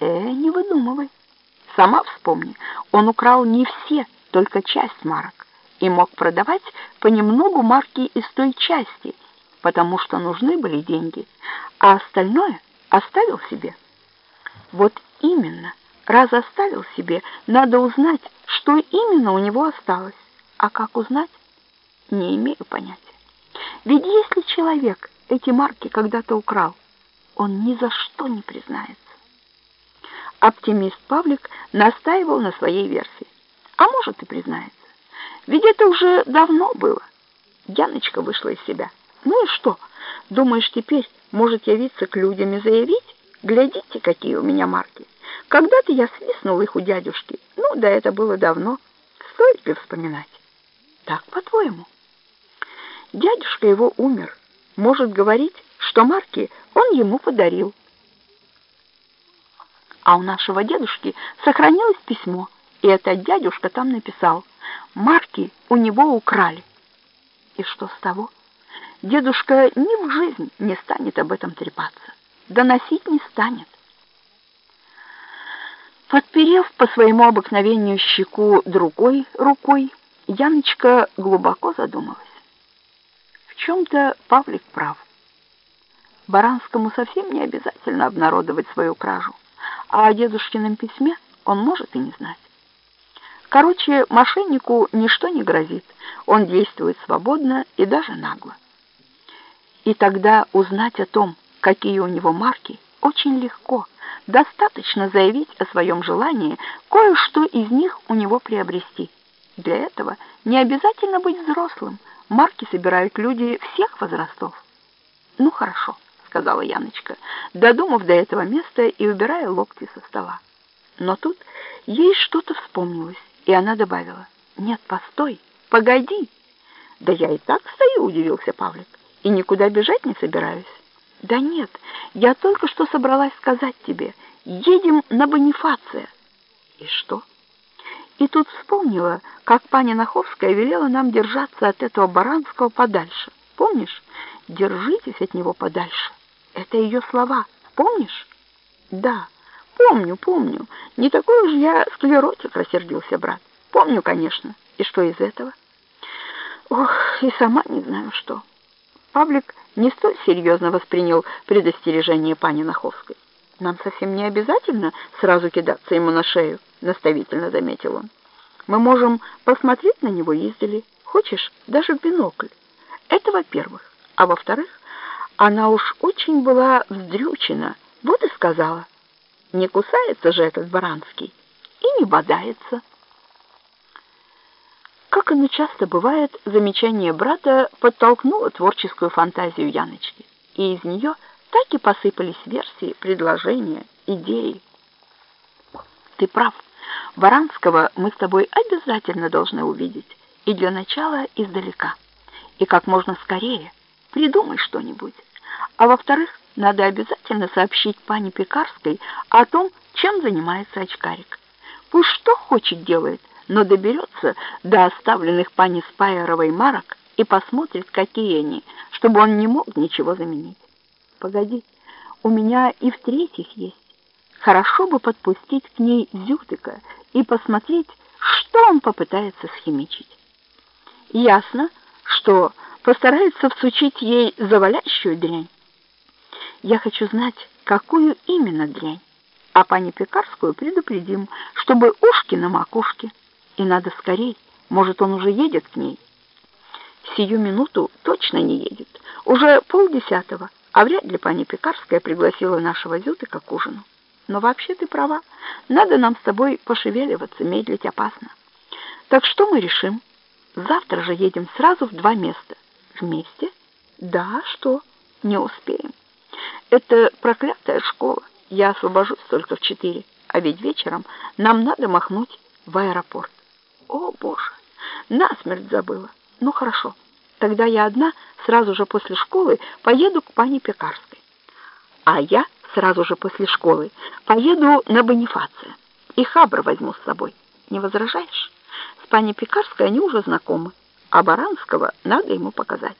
Э, не выдумывай. Сама вспомни, он украл не все, только часть марок и мог продавать понемногу марки из той части, потому что нужны были деньги, а остальное оставил себе. Вот именно, раз оставил себе, надо узнать, что именно у него осталось. А как узнать? Не имею понятия. Ведь если человек эти марки когда-то украл, он ни за что не признается. Оптимист Павлик настаивал на своей версии. А может и признается. Ведь это уже давно было. Яночка вышла из себя. Ну и что? Думаешь, теперь может явиться к людям и заявить? Глядите, какие у меня марки. Когда-то я свистнул их у дядюшки. Ну, да это было давно. Стоит ли вспоминать? Так, по-твоему? Дядюшка его умер. Может говорить, что марки он ему подарил. А у нашего дедушки сохранилось письмо, и этот дядюшка там написал — марки у него украли. И что с того? Дедушка ни в жизнь не станет об этом трепаться, доносить не станет. Подперев по своему обыкновению щеку другой рукой, Яночка глубоко задумалась. В чем-то Павлик прав. Баранскому совсем не обязательно обнародовать свою кражу, а о дедушкином письме он может и не знать. Короче, мошеннику ничто не грозит. Он действует свободно и даже нагло. И тогда узнать о том, какие у него марки, очень легко. Достаточно заявить о своем желании кое-что из них у него приобрести. Для этого не обязательно быть взрослым. Марки собирают люди всех возрастов. «Ну, хорошо», — сказала Яночка, додумав до этого места и убирая локти со стола. Но тут ей что-то вспомнилось и она добавила, «Нет, постой, погоди!» «Да я и так стою», — удивился Павлик, «и никуда бежать не собираюсь». «Да нет, я только что собралась сказать тебе, едем на Бонифация». «И что?» И тут вспомнила, как паня Наховская велела нам держаться от этого Баранского подальше. Помнишь? Держитесь от него подальше. Это ее слова. Помнишь? Да. Помню, помню. Не такой уж я склеротик, рассердился брат. Помню, конечно. И что из этого? Ох, и сама не знаю, что. Павлик не столь серьезно воспринял предостережение пани Наховской. Нам совсем не обязательно сразу кидаться ему на шею, наставительно заметил он. Мы можем посмотреть на него издали, хочешь, даже в бинокль. Это во-первых. А во-вторых, она уж очень была вздрючена, вот и сказала — не кусается же этот Баранский и не бодается. Как оно часто бывает, замечание брата подтолкнуло творческую фантазию Яночки, и из нее так и посыпались версии, предложения, идеи. Ты прав. Баранского мы с тобой обязательно должны увидеть, и для начала издалека. И как можно скорее придумай что-нибудь. А во-вторых, надо обязательно сообщить пане Пекарской о том, чем занимается очкарик. Пусть что хочет делает, но доберется до оставленных пани Спайеровой марок и посмотрит, какие они, чтобы он не мог ничего заменить. Погоди, у меня и в-третьих есть. Хорошо бы подпустить к ней Зютыка и посмотреть, что он попытается схимичить. Ясно, что постарается всучить ей завалящую дрянь. Я хочу знать, какую именно дрянь. А пани Пекарскую предупредим, чтобы ушки на макушке. И надо скорей, может, он уже едет к ней. Сию минуту точно не едет. Уже полдесятого, а вряд ли пани Пекарская пригласила нашего Зютыка к ужину. Но вообще ты права. Надо нам с тобой пошевеливаться, медлить опасно. Так что мы решим? Завтра же едем сразу в два места. Вместе? Да, что? Не успеем. Это проклятая школа. Я освобожусь только в четыре, а ведь вечером нам надо махнуть в аэропорт. О, Боже, насмерть забыла. Ну, хорошо, тогда я одна сразу же после школы поеду к пане Пекарской. А я сразу же после школы поеду на Бонифация. И Хабр возьму с собой. Не возражаешь? С пани Пекарской они уже знакомы, а Баранского надо ему показать.